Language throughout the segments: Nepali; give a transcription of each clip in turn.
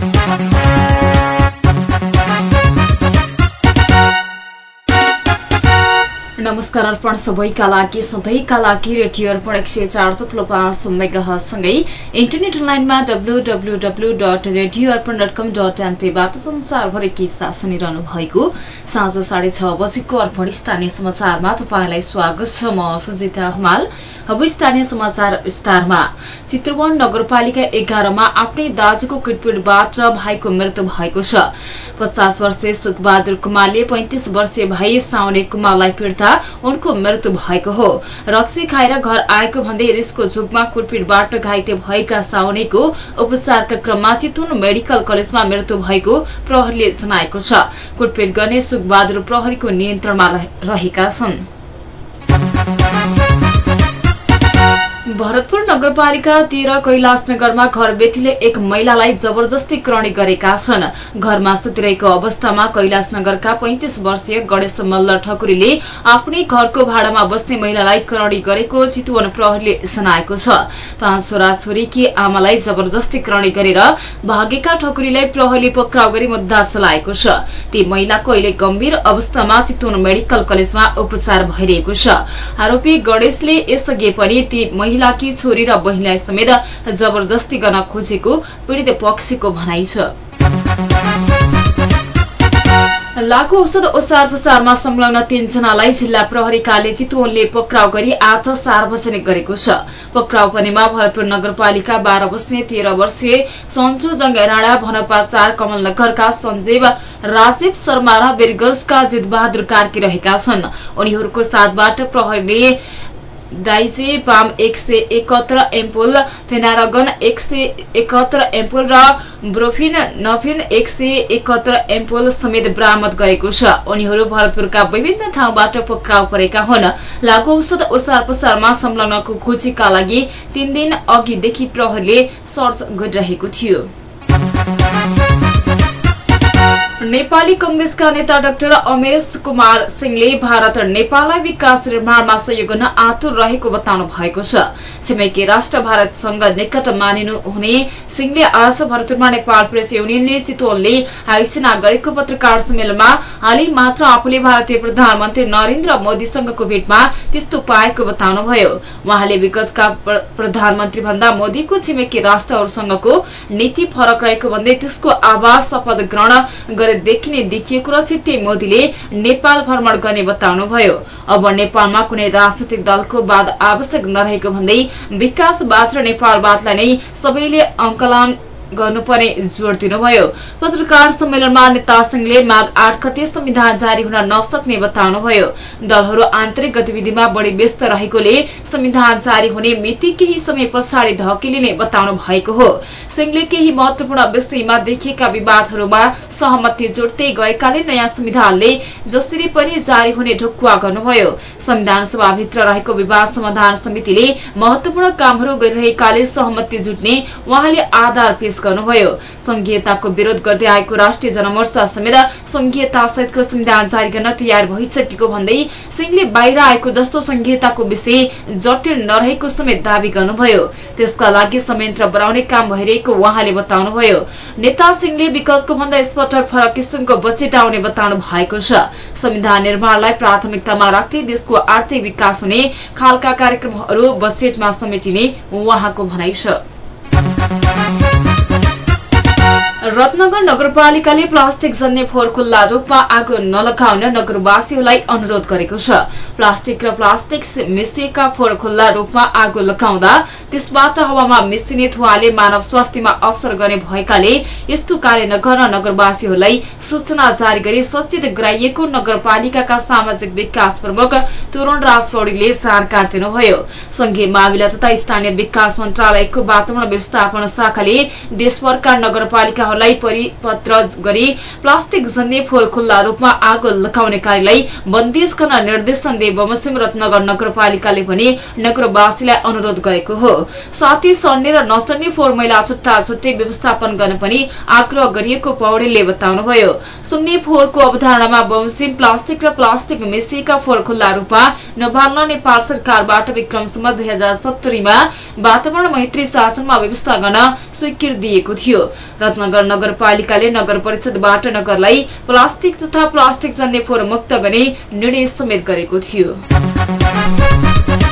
Música नमस्कार अर्पण सबैका लागि सधैँका लागि रेडियो अर्पण एक सय चार थुप्लो पाँच मेगासँगै इन्टरनेट लाइनमा WWW dot radio Arpan dot com dot एनपीबाट संसारभरि के साथ सुनिरहनु भएको साँझ साढे छ बजेको अर्पण स्थानीय समाचारमा तपाईँलाई स्वागत छ। म सुजिता हुमाल अब स्थानीय समाचार विस्तारमा। चित्रवन नगरपालिका एघारमा आफ्नै दाजुको किटपिटबाट भाइको मृत्यु भएको छ। पचास वर्षीय सुखबहादुर कुमारले पैंतिस वर्षीय भाइ साउने कुमारलाई पिट्दा उनको मृत्यु भएको हो। रक्सी खाएर घर आएको भन्दै रिसको झुकमा कुटपिटबाट घाइते भएका साउनेको उपचारका क्रममा चितुन मेडिकल कलेजमा मृत्यु भएको प्रहरीले जनाएको छ। कुटपिट गर्ने सुखबहादुर प्रहरीको नियन्त्रणमा रहेका छन्। भरतपुर नगरपालिका तेह्र कैलाशनगरमा घरबेटीले एक महिलालाई जबरजस्ती करणी गरेका छन्। घरमा सुतिरहेको अवस्थामा कैलाशनगरका पैंतिस वर्षीय गणेश मल्ल ठकुरीले आफ्नै घरको भाडामा बस्ने महिलालाई करणी गरेको चितुवन प्रहरीले जनाएको छ। पाँच छोरा छोरीकी आमालाई जबरजस्ती करणी गरेर भागेका ठकुरीलाई प्रहरीले पक्राउ गरी मुद्दा चलाएको छ। ती महिलाको अहिले गम्भीर अवस्थामा चितुवन मेडिकल कलेजमा उपचार भइरहेको छ। आरोपी गणेशले यसअघि पनि ती महिलाकी छोरी र बहिनीलाई समेत जबरजस्ती गर्न खोजेको पीड़ित पक्षको भनाइ छ। लागू औषध ओसार पसारमा संलग्न तीनजनालाई जिल्ला प्रहरी कार्य चितवनले पक्राउ गरी आज सार्वजनिक गरेको छ। पक्राउ पनेमा भरतपुर नगरपालिका बाह्र बस्ने तेह्र वर्षीय सन्जु जंग राणा भनपा चार कमलनगरका सञ्जीव राजीव शर्मा र बेरगजका जितबहादुर कार्की रहेका छन्। उनीहरूको साथबाट प्रहरीले डाइजे पाम एक सय एकहत्तर एम्पुल फेनारगन एक सय एकहत्तर एम्पुल र ब्रोफिन नफिन एक सय एकहत्तर एम्पुल समेत बरामद गरेको छ उनीहरू भरतपुरका विभिन्न ठाउँबाट पक्राउ परेका हुन् लागू औषध ओसार पसारमा संलग्नको खोजीका लागि तीन दिन अघिदेखि प्रहरीले सर्च गरिरहेको थियो नेपाली कंग्रेसका नेता डाक्टर अमेश कुमार सिंहले भारत नेपाललाई विकास निर्माणमा सहयोग गर्न आतुर रहेको बताउनु भएको छ। छिमेकी राष्ट्र भारतसँग निकट मानिनु हुने सिंहले आज भरतपुरमा नेपाल प्रेस युनियनले चितवनले आयोजना गरेको पत्रकार सम्मेलनमा हालै मात्र आफूले भारतीय प्रधानमन्त्री नरेन्द्र मोदीसँगको भेटमा त्यस्तो पाएको बताउनुभयो। उहाँले विगतका प्रधानमन्त्री भन्दा मोदीको छिमेकी राष्ट्रहरूसँगको नीति फरक रहेको भन्दै त्यसको आवाज शपथ ग्रहण गरे देखिने देखिएको र छिट्टै मोदीले नेपाल भ्रमण गर्ने बताउनुभयो। अब नेपालमा कुनै राजनैतिक दलको वाद आवश्यक नरहेको भन्दै विकासवाद र नेपालवादलाई नै सबैले अंकलन गर्नुपर्ने जोड़ दिनुभयो। पत्रकार सम्मेलनमा नेता सिंहले माघ आठ गते संविधान जारी हुन नसक्ने बताउनुभयो। दलहरू आन्तरिक गतिविधिमा बढ़ी व्यस्त रहेकोले संविधान जारी हुने मिति केही समय पछाडि धकेलिने बताउनु भएको हो। सिंहले केही महत्वपूर्ण विषयमा देखिएका विवादहरूमा सहमति जोड्दै गएकाले नयाँ संविधानले जसरी पनि जारी हुने ढुकुवा गर्नुभयो। संविधान सभाभित्र रहेको विवाद समाधान समितिले महत्वपूर्ण कामहरू गरिरहेकाले सहमति जुट्ने उहाँले आधार पेश गर्नुभयो। संघीयताको विरोध गर्दै आएको राष्ट्रिय जनमोर्चा समेत संघीयता सहितको संविधान जारी गर्न तयार भइसकेको भन्दै सिंहले बाहिर आएको जस्तो संघीयताको विषय जटिल नरहेको समेत दावी गर्नुभयो। त्यसका लागि संयन्त्र बनाउने काम भइरहेको उहाँले बताउनुभयो। नेता सिंहले विगतको भन्दा यसपटक फरक किसिमको बजेट आउने बताउनु भएको छ। संविधान निर्माणलाई प्राथमिकतामा राख्दै देशको आर्थिक विकास हुने खालका कार्यक्रमहरू बजेटमा समेटिने उहाँको भनाइ छ। रत्नगर नगरपालिकाले प्लास्टिक जन्य फोहोर खुल्ला रूपमा आगो नलगाउन नगरवासीहरूलाई अनुरोध गरेको छ। प्लास्टिक र प्लास्टिक मिसिएका फोहोर खुल्ला रूपमा आगो लगाउँदा त्यसबाट हावामा मिसिने धुवाले मानव स्वास्थ्यमा असर गर्ने भएकाले यस्तो कार्य नगर्न नगरवासीहरूलाई सूचना जारी गरी सचेत गराइएको नगरपालिकाका सामाजिक विकास प्रमुख तोरण राज पौडीले जानकारी दिनुभयो। संघीय मामिला तथा स्थानीय विकास मन्त्रालयको वातावरण व्यवस्थापन शाखाले देशभरका नगरपालिका लाई परिपत्र गरी प्लास्टिक जन्य फोहोर खुल्ला रूपमा आगो लगाउने कार्यलाई बन्देज गर्न निर्देशन दिए बमोजिम रत्नगर नगरपालिकाले पनि नगरवासीलाई अनुरोध गरेको हो। साथै सर्ने र नसर्ने फोहोर मैला छुट्टा छुट्टै व्यवस्थापन गर्न पनि आग्रह गरिएको पौडेलले बताउनुभयो। सुन्ने फोहोरको अवधारणामा बमोजिम प्लास्टिक र प्लास्टिक मिसिएका फोहोर खुल्ला रूपमा नबाल्न नेपाल सरकारबाट विक्रमसम्म दुई हजार सत्तरीमा वातावरण मैत्री शासनमा व्यवस्था गर्न स्वीकृति दिएको थियो। रत्नगर नगरपालिकाले नगर परिषदबाट नगरलाई प्लास्टिक तथा प्लास्टिक जन्य फोहोर मुक्त गर्ने निर्णय समेत गरेको थियो।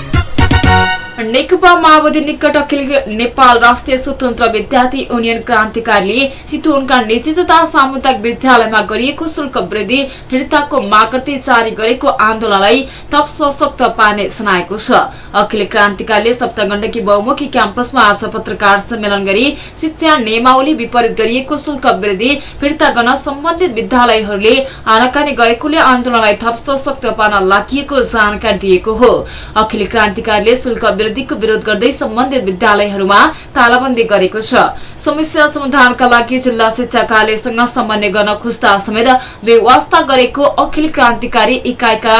नेकपा माओवादी निकट अखिल नेपाल राष्ट्रिय स्वतन्त्र विद्यार्थी युनियन क्रान्तिकारीले चितवनका निजी तथा सामुदायिक विद्यालयमा गरिएको शुल्क वृद्धि फिर्ताको माग जारी गरेको आन्दोलनलाई थप सशक्त पार्ने सुनाएको छ। अखिल क्रान्तिकारीले सप्तगण्डकी बहुमुखी क्याम्पसमा आज पत्रकार सम्मेलन गरी शिक्षा नियमावली विपरीत गरिएको शुल्क वृद्धि फिर्ता गर्न सम्बन्धित विद्यालयहरूले आनाकानी गरेकोले आन्दोलनलाई थप सशक्त पार्न लागि जानकारी दिएको हो। अखिल क्रान्तिकारीले शुल्क वृद्धिको विरोध गर्दै सम्बन्धित विद्यालयहरूमा तालाबन्दी गरेको छ। समस्या समाधानका लागि जिल्ला शिक्षा कार्यालयसँग समन्वय गर्न खोज्दा समेत व्यवस्था गरेको अखिल क्रान्तिकारी इकाइका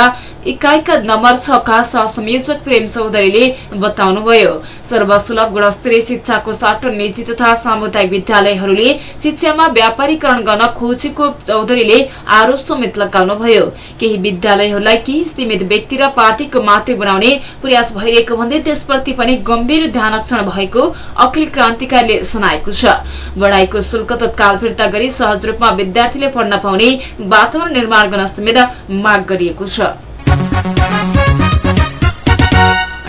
इकाइका नम्बर छका सहसंयोजक प्रेम चौधरीले बताउनुभयो। सर्वसुलभ गुणस्तरीय शिक्षाको साटो निजी तथा सामुदायिक विद्यालयहरूले शिक्षामा व्यापारीकरण गर्न खोजेको चौधरीले आरोप समेत लगाउनुभयो। केही विद्यालयहरूलाई केही सीमित व्यक्ति र पार्टीको माथि बनाउने प्रयास भइरहेको भन्दै त्यसप्रति पनि गम्भीर ध्यानक्षण भएको अखिल क्रान्तिकारीले सुनाएको छ। बढ़ाईको शुल्क तत्काल फिर्ता गरी सहज रूपमा विद्यार्थीले पढ्न पाउने वातावरण निर्माण गर्न समेत माग गरिएको छ। Sí.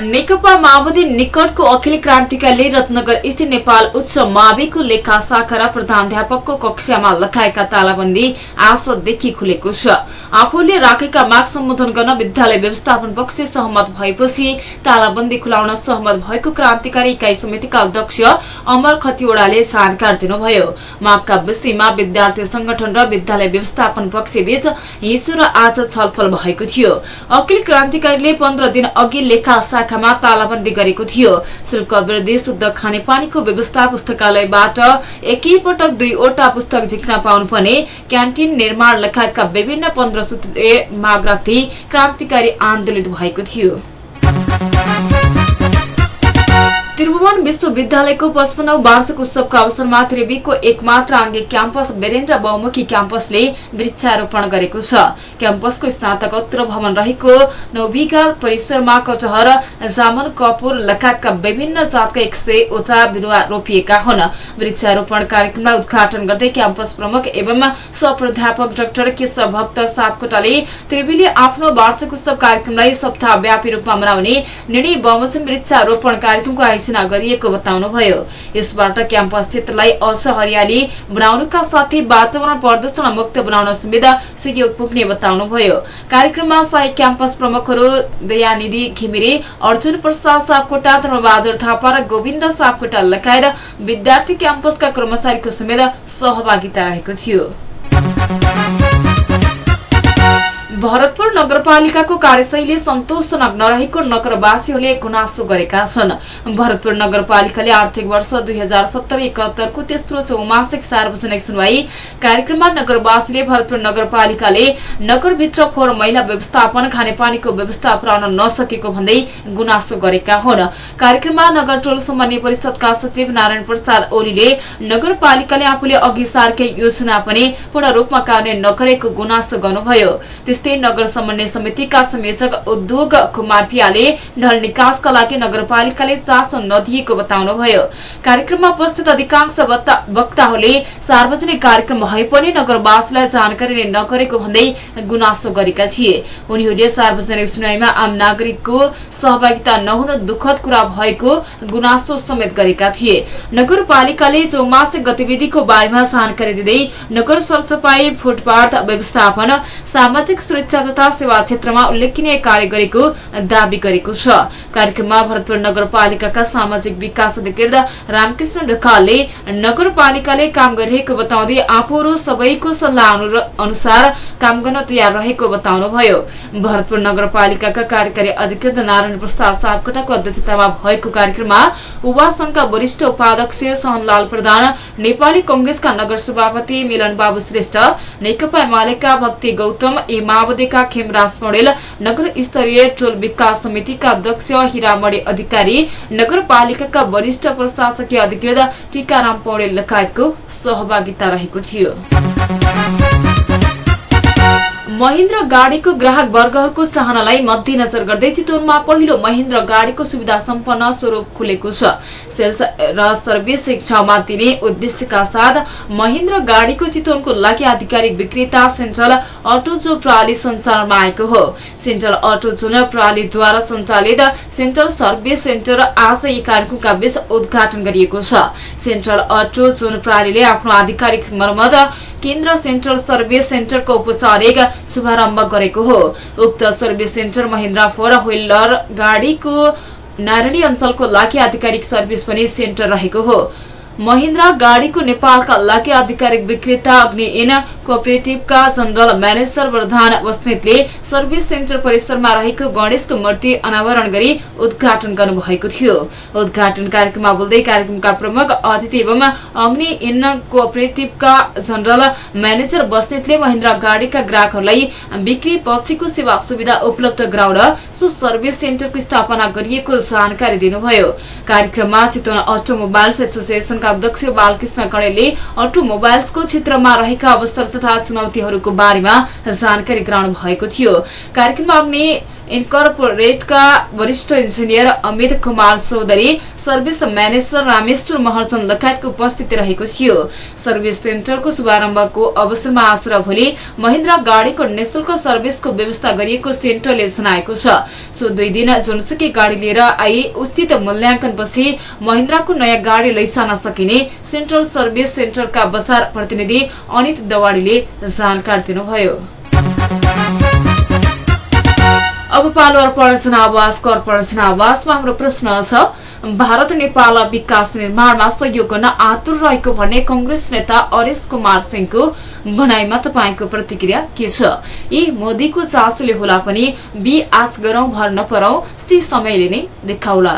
नेकपा माओवादी निकटको अखिल क्रान्तिकाले रत्नगर स्थित नेपाल उच्च माविको लेखा शाखा र प्रधानध्यापकको कक्षामा लगाएका तालाबन्दी आजदेखि खुलेको छ। आफूले राखेका माग सम्बोधन गर्न विद्यालय व्यवस्थापन पक्ष सहमत भएपछि तालाबन्दी खुलाउन सहमत भएको क्रान्तिकारी इकाई समितिका अध्यक्ष अमर खतिवड़ाले जानकारी दिनुभयो। मागका विषयमा विद्यार्थी संगठन र विद्यालय व्यवस्थापन पक्ष बीच हिजो र आज छलफल भएको थियो। अखिल क्रान्तिकारीले पन्ध्र दिन अघि लेखा शाखामा तालाबन्दी गरेको थियो। शुल्क वृद्धि शुद्ध खानेपानीको व्यवस्था पुस्तकालयबाट एकैपटक दुईवटा पुस्तक झिक्न पाउनुपर्ने क्यान्टिन निर्माण लगायतका विभिन्न पन्ध्र सूत्रीय माग राख्दै क्रान्तिकारी आन्दोलित भएको थियो। त्रिभुवन विश्वविद्यालयको पचपन्नौ वार्षिक उत्सवको अवसरमा त्रिवीको एकमात्र आङ्गिक क्याम्पस वीरेन्द्र बहुमुखी क्याम्पसले वृक्षारोपण गरेको छ। क्याम्पसको स्नातकोत्तर भवन रहेको नौबिगा परिसरमा कटहर जामन कपूर लगायतका विभिन्न जातका एक सयवटा बिरूवा रोपिएका हुन्। वृक्षारोपण कार्यक्रमलाई उद्घाटन गर्दै क्याम्पस प्रमुख एवं स्वप्राध्यापक डाक्टर केशव भक्त सापकोटाले त्रिवीले आफ्नो वार्षिक उत्सव कार्यक्रमलाई सप्ताहव्यापी रूपमा मनाउने निर्णय बमोजिम वृक्षारोपण कार्यक्रमको आयोजना आयोजना गरिएको बताउनुभयो। यसबाट क्याम्पस क्षेत्रलाई अझ हरियाली बनाउनुका साथै वातावरण प्रदूषण मुक्त बनाउन समेत सहयोग पुग्ने बताउनुभयो। कार्यक्रममा सहायक क्याम्पस प्रमुखहरू दयानिधि घिमिरे अर्जुन प्रसाद सापकोटा धर्मबहादुर थापा र गोविन्द सापकोटा लगायत विद्यार्थी क्याम्पसका कर्मचारीको समेत सहभागिता रहेको थियो। भरतपुर नगरपालिकाको कार्यशैली सन्तोषजनक नरहेको नगरवासीहरूले गुनासो गरेका छन्। भरतपुर नगरपालिकाले आर्थिक वर्ष दुई हजार सत्तरी एकहत्तरको तेस्रो चौमासिक सार्वजनिक सुनवाई कार्यक्रममा नगरवासीले भरतपुर नगरपालिकाले नगरभित्र फोहोर मैला व्यवस्थापन खानेपानीको व्यवस्था पुर्याउन नसकेको भन्दै गुनासो गरेका हुन्। कार्यक्रममा नगर टोल समन्वय परिषदका सचिव नारायण प्रसाद ओलीले नगरपालिकाले आफूले अघि सार्के योजना पनि पूर्ण रूपमा कार्यान्वयन नगरेको गुनासो गर्नुभयो। त्यस्तै नगर समन्वय समितिका संयोजक उद्योग कुमार पियाले ढल निकासका लागि नगरपालिकाले चासो नदिएको बताउनुभयो कार्यक्रममा उपस्थित अधिकांश वक्ताहरूले सार्वजनिक कार्यक्रम भए पनि नगरवासीलाई जानकारी नगरेको भन्दै गुनासो गरेका थिए। उनीहरूले सार्वजनिक सुनाईमा आम नागरिकको सहभागिता नहुन दुखद कुरा भएको गुनासो समेत गरेका थिए। नगरपालिकाले चौमासिक गतिविधिको बारेमा जानकारी दिँदै नगर सरसफाई फुटपाथ व्यवस्थापन सामाजिक सुरक्षा तथा सेवा क्षेत्रमा उल्लेखनीय कार्य गरेको दावी गरेको छ। कार्यक्रममा भरतपुर नगरपालिकाका सामाजिक विकास अधिकृत रामकृष्ण ढकालले नगरपालिकाले काम गरिरहेको बताउँदै आफूहरू सबैको सल्लाह अनुसार काम गर्न तयार रहेको बताउनुभयो। भरतपुर नगरपालिकाका कार्यकारी अधिकृत नारायण प्रसाद सापकोटाको अध्यक्षतामा भएको कार्यक्रममा युवा संघका वरिष्ठ उपाध्यक्ष सहनलाल प्रधान नेपाली कंग्रेसका नगर सभापति मिलन बाबु श्रेष्ठ नेकपा एमालेका भक्ति गौतम एमा माओवादीका खेमराज पौडेल नगर स्तरीय टोल विकास समितिका अध्यक्ष हिरामणी अधिकारी नगरपालिकाका वरिष्ठ प्रशासकीय अधिकृत टीकाराम पौडेल लगायतको सहभागिता रहेको थियो। महिन्द्र गाडीको ग्राहक वर्गहरूको चाहनालाई मध्यनजर गर्दै चितवनमा पहिलो महिन्द्र गाडीको सुविधा सम्पन्न स्वरूप खुलेको छ। सेल्स र सर्भिस ठाउँमा दिने उद्देश्यका साथ महिन्द्र गाडीको चितवनको लागि आधिकारिक विक्रेता सेन्ट्रल अटोजो प्रणाली सञ्चालनमा आएको हो। सेन्ट्रल अटोजो प्रणालीद्वारा सञ्चालित सेन्ट्रल सर्भिस सेन्टर आज यी कार्यक्रमका बीच उद्घाटन गरिएको छ। सेन्ट्रल अटो जोन प्रणालीले आफ्नो आधिकारिक मर्मत केन्द्र सेन्ट्रल सर्भिस सेन्टरको औपचारिक शुभारम्भ गरेको हो। उक्त service centre Mahindra four wheeler गाड़ीको Narayani अञ्चलको लागि आधिकारिक सर्भिस पनि सेन्टर रहेको हो। महिन्द्रा गाड़ीको नेपालका लागि आधिकारिक विक्रेता अग्नि एन कोअपरेटिभका जनरल म्यानेजर प्रधान बस्नेतले सर्भिस सेन्टर परिसरमा रहेको गणेशको मूर्ति अनावरण गरी उद्घाटन गर्नुभएको थियो। उद्घाटन कार्यक्रममा बोल्दै कार्यक्रमका प्रमुख अतिथि एवं अग्नि एन कोअपरेटिभका जनरल म्यानेजर बस्नेतले महिन्द्रा गाड़ीका ग्राहकहरूलाई बिक्री पछिको सेवा सुविधा उपलब्ध गराउन सो सर्भिस सेन्टरको स्थापना गरिएको जानकारी दिनुभयो। कार्यक्रममा चितवन अटोमोबाइल्स एसोसिएसनका अध्यक्ष बालकृष्ण कणेलले अटोमोबाइल्सको क्षेत्रमा रहेका अवसर तथा चुनौतीहरूको बारेमा जानकारी गराउनु भएको थियो। कार्यक्रममा इन्कर्पोरेटका वरिष्ठ engineer Amit Kumar Chaudhary service manager Rameshwar Maharjan लगायतको उपस्थिति रहेको थियो। सर्भिस सेन्टरको शुभारम्भको अवसरमा आज र भोलि महिन्द्रा गाड़ीको निशुल्क सर्भिसको व्यवस्था गरिएको सेन्टरले जनाएको छ। सो दुई दिन जुनसुकै गाड़ी लिएर आई उचित मूल्याङ्कनपछि महिन्द्राको नयाँ गाड़ी लैजान सकिने सेन्ट्रल सर्भिस सेन्टरका बजार प्रतिनिधि अनित दवाड़ीले जानकारी दिनुभयो। अब पालो अर्पण जनावासको अर्पण जनावासमा हाम्रो प्रश्न छ भारत नेपाल विकास निर्माणमा सहयोग गर्न आतुर रहेको भन्ने कंग्रेस नेता अरेश कुमार सिंहको भनाईमा तपाईँको प्रतिक्रिया के छ? यी मोदीको चासोले होला पनि बी आश गरौं भर नपरौ सी समयले नै देखाउला।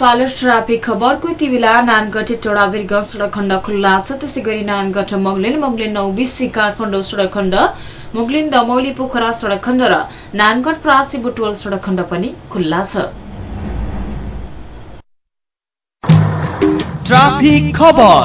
पालो ट्राफिक खबरको यति बेला नानगढ टोडाबिर्ग सड़क खण्ड खुल्ला छ। त्यसै गरी नानगढ मगलिन मगलिन नौबिसी काठमाडौँ सड़क खण्ड मुगलिन दमौली पोखरा सड़क खण्ड र नानगढ प्रासी बुटवल सड़क खण्ड पनि खुल्ला छ। ट्राफिक खबर।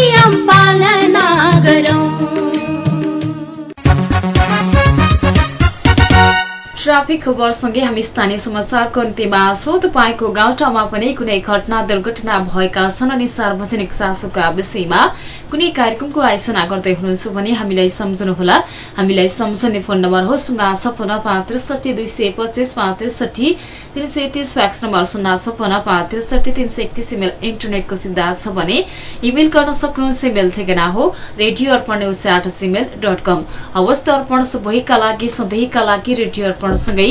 ट्राफिक खबरसँगै हामी स्थानीय समाचारको अन्त्यमा छौँ। तपाईँको गाउँठाउँमा पनि कुनै घटना दुर्घटना भएका छन् अनि सार्वजनिक चासोका विषयमा कुनै कार्यक्रमको आयोजना गर्दै हुनुहुन्छ भने हामीलाई सम्झनुहोला। हामीलाई सम्झने फोन नम्बर हो शून्य छपन्न पाँच त्रिसठी दुई सय पच्चिस पाँच त्रिसठी तिन सय तीस फ्याक्स नम्बर शून्य छपन्न पाँच त्रिसठी तिन सय एकतिस इमेल इन्टरनेटको सुविधा छ भने इमेल गर्न सक्नुहुन्छ इमेल ठेगाना हो radio Arpan news at Gmail dot com हवस् त अर्पण सबैका लागि सधैँका लागि रेडियो अर्पणसँगै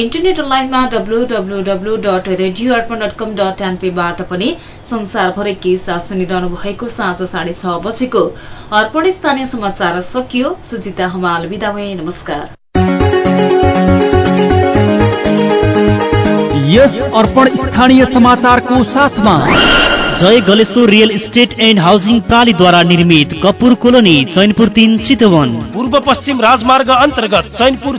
इन्टरनेट अनलाइनमा WWW dot radio Arpan dot com dot एनपीबाट पनि संसारभरै के साथ सुनिरहनु भएको साँझ साढे छ बजेको अर्पण स्थानीय समाचार सकियो सुजिता हमाल बिदा नमस्कार। यस अर्पण स्थानीय समाचारको साथमा। Jai Galeshwar real estate and housing प्रणालीद्वारा निर्मित कपुर कोलोनी चैनपुर तिन चितवन। पूर्व पश्चिम राजमार्ग अन्तर्गत चैनपुर